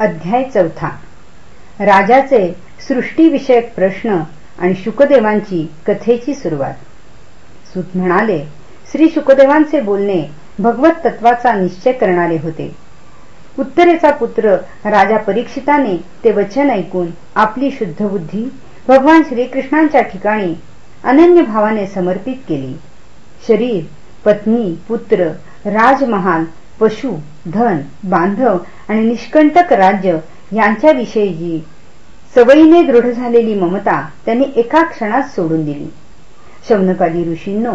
अध्याय चौथा. राजाचे सृष्टीविषयक प्रश्न आणि शुकदेवांची कथेची सुरुवात. सुत म्हणाले श्री शुकदेवांचे बोलणे भगवत तत्वाचा निश्चय करणारे होते. उत्तरेचा पुत्र राजा परीक्षिताने ते वचन ऐकून आपली शुद्ध बुद्धी भगवान श्रीकृष्णांच्या ठिकाणी अनन्य भावाने समर्पित केली. शरीर पत्नी पुत्र राजमहाल पशु धन बांधव आणि निष्कंटक राज्य यांच्याविषयी सवयीने दृढ झालेली ममता त्यांनी एका क्षणात सोडून दिली. शौनकादी ऋषींनो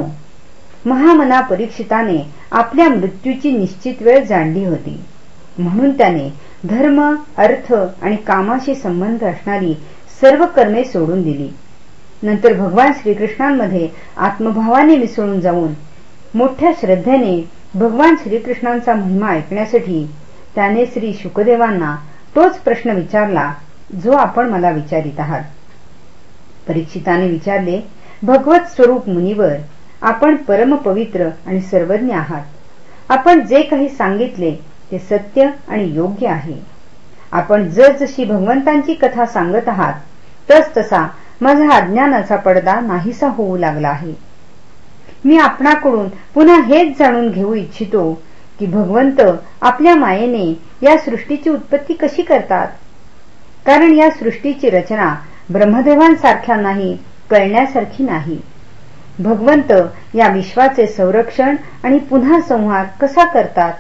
महामना परीक्षिताने आपल्या मृत्यूची निश्चित वेळ जाणली होती. म्हणून त्याने धर्म अर्थ आणि कामाशी संबंध असणारी सर्व कर्मे सोडून दिली. नंतर भगवान श्रीकृष्णांमध्ये आत्मभावाने मिसळून जाऊन मोठ्या श्रद्धेने भगवान श्रीकृष्णांचा महिमा ऐकण्यासाठी त्याने श्री शुकदेवांना तोच प्रश्न विचारला जो आपण मला विचारित आहात. परीक्षिताने विचारले भगवत स्वरूप मुनीवर आपण परमपवित्र आणि सर्वज्ञ आहात. आपण जे काही सांगितले ते सत्य आणि योग्य आहे. आपण जसजशी भगवंतांची कथा सांगत आहात तस तसा माझा अज्ञानाचा पडदा नाहीसा होऊ लागला आहे. मी आपणाकडून पुन्हा हेच जाणून घेऊ इच्छितो की भगवंत आपल्या मायेने या सृष्टीची उत्पत्ती कशी करतात? कारण या सृष्टीची रचना ब्रह्मदेवांसारख्या नाही कळण्यासारखी नाही. भगवंत या विश्वाचे संरक्षण आणि पुन्हा संहार कसा करतात?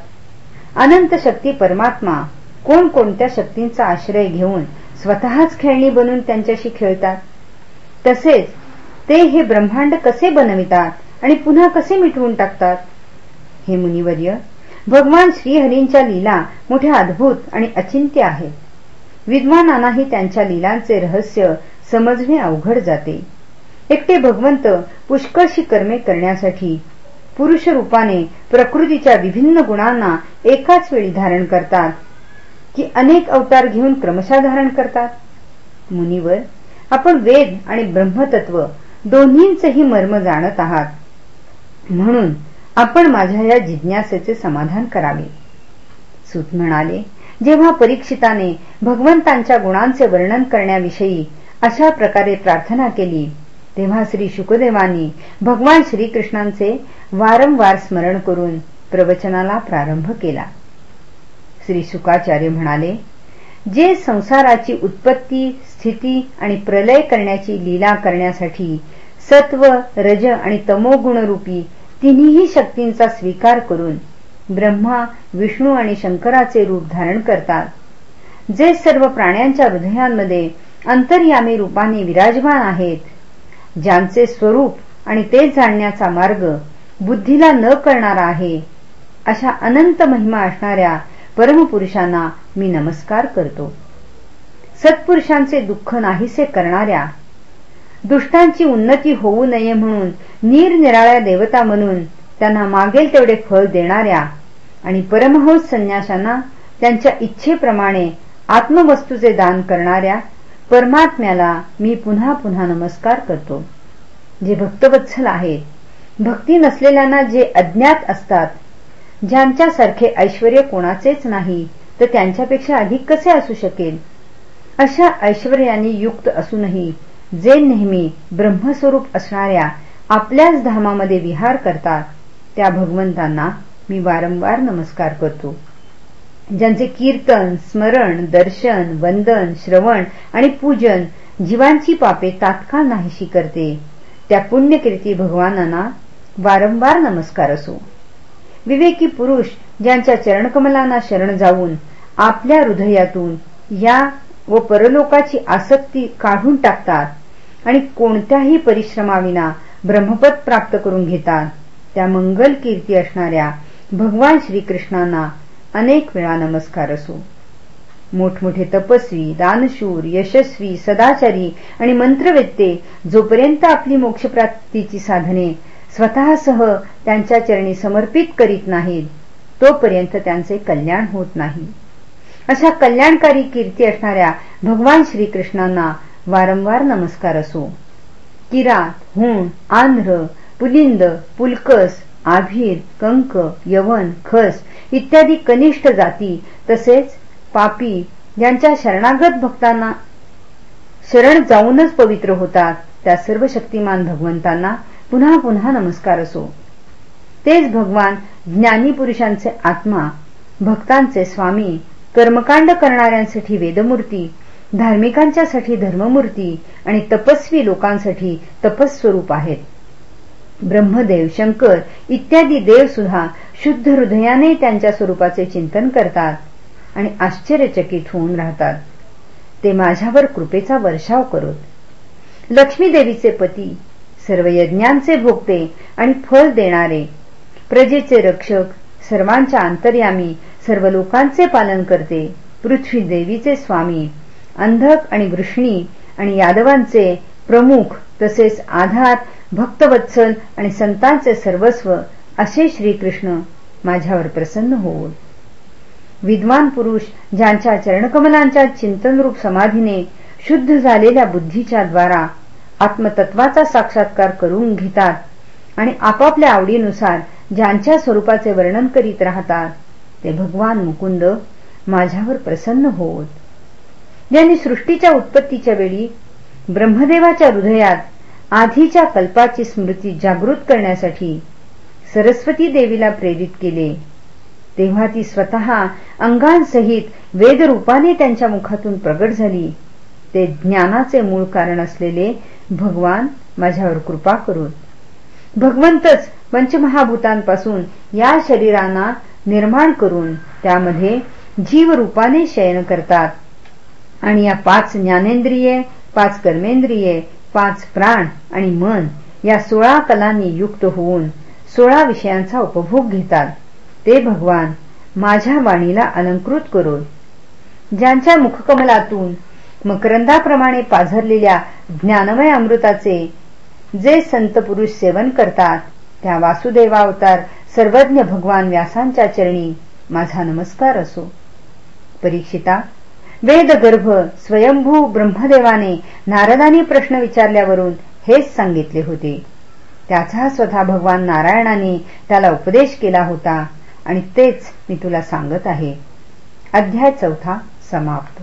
अनंत शक्ती परमात्मा कोणकोणत्या शक्तींचा आश्रय घेऊन स्वतःच खेळणी बनून त्यांच्याशी खेळतात? तसेच ते हे ब्रह्मांड कसे बनवितात? आणि पुन्हा कसे मिटवून टाकतात? हे मुनिवर्य भगवान श्रीहरींच्या लीला मोठ्या अद्भुत आणि अचिंत्य आहेत विद्वानांनाही त्यांच्या लीलांचे रहस्य समजणे अवघड जाते. एकटे भगवंत पुष्कळशी कर्मे करण्यासाठी पुरुष रूपाने प्रकृतीच्या विभिन्न गुणांना एकाच वेळी धारण करतात की अनेक अवतार घेऊन क्रमशः धारण करतात? मुनिवर आपण वेद आणि ब्रह्मतत्व दोन्हींचेही मर्म जाणत आहात. म्हणून आपण माझ्या या जिज्ञासेचे समाधान करावे. सूत म्हणाले जेव्हा परीक्षिताने भगवंतांच्या गुणांचे वर्णन करण्याविषयी अशा प्रकारे प्रार्थना केली तेव्हा श्री शुकदेवांनी भगवान श्रीकृष्णांचे वारंवार स्मरण करून प्रवचनाला प्रारंभ केला. श्री शुकाचार्य म्हणाले जे संसाराची उत्पत्ती स्थिती आणि प्रलय करण्याची लीला करण्यासाठी सत्व रज आणि तमोगुणरूपी तिन्ही शक्तींचा स्वीकार करून ब्रह्मा विष्णू आणि शंकराचे रूप धारण करतात. जे सर्व प्राण्यांच्या हृदयांमध्ये अंतर्यामी रूपाने विराजमान आहेत ज्यांचे स्वरूप आणि ते जाणण्याचा मार्ग बुद्धीला न करणारा आहे अशा अनंत महिमा असणाऱ्या परमपुरुषांना मी नमस्कार करतो. सत्पुरुषांचे दुःख नाहीसे करणाऱ्या दुष्टांची उन्नती होऊ नये म्हणून निरनिराळ्या देवता म्हणून त्यांना मागेल तेवढे फळ देणाऱ्या आणि परमहंस संन्याशांना त्यांच्या इच्छेप्रमाणे आत्मवस्तूचे दान करणाऱ्या परमात्म्याला मी पुन्हा पुन्हा नमस्कार करतो. जे भक्तवत्सल आहेत भक्ती नसलेल्यांना जे अज्ञात असतात ज्यांच्यासारखे ऐश्वर कोणाचेच नाही तर त्यांच्यापेक्षा अधिक कसे असू शकेल? अशा ऐश्वर्याने युक्त असूनही जे नेहमी ब्रह्मस्वरूप असणाऱ्या आपल्याच धामामध्ये विहार करतात त्या भगवंतांना मी वारंवार नमस्कार करतो. ज्यांचे कीर्तन स्मरण दर्शन वंदन श्रवण आणि पूजन जीवांची पापे तात्काळ नाहीशी करते त्या पुण्यकीर्ती भगवानांना वारंवार नमस्कार असो. विवेकी पुरुष ज्यांच्या चरणकमलांना शरण जाऊन आपल्या हृदयातून या व परलोकाची आसक्ती काढून टाकतात आणि कोणत्याही परिश्रमाविना ब्रह्मपद प्राप्त करून घेतात. त्या मंगल कीर्ती असणाऱ्या भगवान श्रीकृष्णांना अनेक वेळा नमस्कार असो. मोठमोठे तपस्वी दानशूर यशस्वी सदाचारी आणि मंत्रवेत्ते जोपर्यंत आपली मोक्षप्राप्तीची साधने स्वतःसह त्यांच्या चरणी समर्पित करीत नाहीत तोपर्यंत त्यांचे कल्याण होत नाही. अशा कल्याणकारी कीर्ती असणाऱ्या भगवान श्रीकृष्णांना वारंवार नमस्कार असो. किरात हुण आंध्र पुलिंद पुलकस आभीर कंक यवन खस इत्यादी कनिष्ठ जाती तसेच पापी यांच्या शरणागत भक्तांना शरण जाऊनच पवित्र होतात. त्या सर्व शक्तिमान भगवंतांना पुन्हा पुन्हा नमस्कार असो. तेच भगवान ज्ञानी पुरुषांचे आत्मा भक्तांचे स्वामी कर्मकांड करणाऱ्यांसाठी वेदमूर्ती धार्मिकांच्यासाठी धर्ममूर्ती आणि तपस्वी लोकांसाठी तपस्वरूप आहेत. ब्रह्मदेव शंकर इत्यादी देव सुद्धा शुद्ध हृदयाने त्यांच्या स्वरूपाचे चिंतन करतात आणि आश्चर्यचकित होऊन राहतात. ते माझ्यावर कृपेचा वर्षाव करत. लक्ष्मीदेवीचे पती सर्व यज्ञांचे भोगते आणि फल देणारे प्रजेचे रक्षक सर्वांच्या अंतर्यामी सर्व लोकांचे पालन करते पृथ्वी देवीचे स्वामी. अंधक आणि वृष्णी आणि यादवांचे प्रमुख तसेच आधार भक्तवत्सल आणि संतांचे सर्वस्व असे श्रीकृष्ण माझ्यावर प्रसन्न होऊन. विद्वान पुरुष ज्यांच्या चरणकमलांच्या चिंतनरूप समाधीने शुद्ध झालेल्या बुद्धीच्या द्वारा आत्मतत्वाचा साक्षात्कार करून घेतात आणि आपापल्या आवडीनुसार ज्यांच्या स्वरूपाचे वर्णन करीत राहतात ते भगवान मुकुंद माझ्यावर प्रसन्न होत. ज्यांनी सृष्टीच्या उत्पत्तीच्या वेळी ब्रह्मदेवाच्या हृदयात आधीच्या कल्पाची स्मृती जागृत करण्यासाठी सरस्वती देवीला प्रेरित केले. तेव्हा ती स्वतः अंगांसहित वेदरूपाने त्यांच्या मुखातून प्रगट झाली. ते ज्ञानाचे मूळ कारण असलेले भगवान माझ्यावर कृपा करून. भगवंतच पंचमहाभूतांपासून या शरीरांना निर्माण करून त्यामध्ये जीवरूपाने शयन करतात. आणि या पाच ज्ञानेंद्रिये पाच कर्मेंद्रिये पाच प्राण आणि मन या सोळा कलांनी युक्त होऊन सोळा विषयांचा उपभोग घेतात. ते भगवान माझ्या वाणीला अलंकृत करून ज्यांच्या मुखकमलातून मकरंदाप्रमाणे पाझरलेल्या ज्ञानमय अमृताचे जे संत पुरुष सेवन करतात त्या वासुदेवावतार सर्वज्ञ भगवान व्यासांच्या चरणी माझा नमस्कार असो. परीक्षिता वेदगर्भ स्वयंभू ब्रह्मदेवाने नारदानी प्रश्न विचारल्यावरून हेच सांगितले होते. त्याचा स्वतः भगवान नारायणाने त्याला उपदेश केला होता आणि तेच मी तुला सांगत आहे. अध्याय चौथा समाप्त.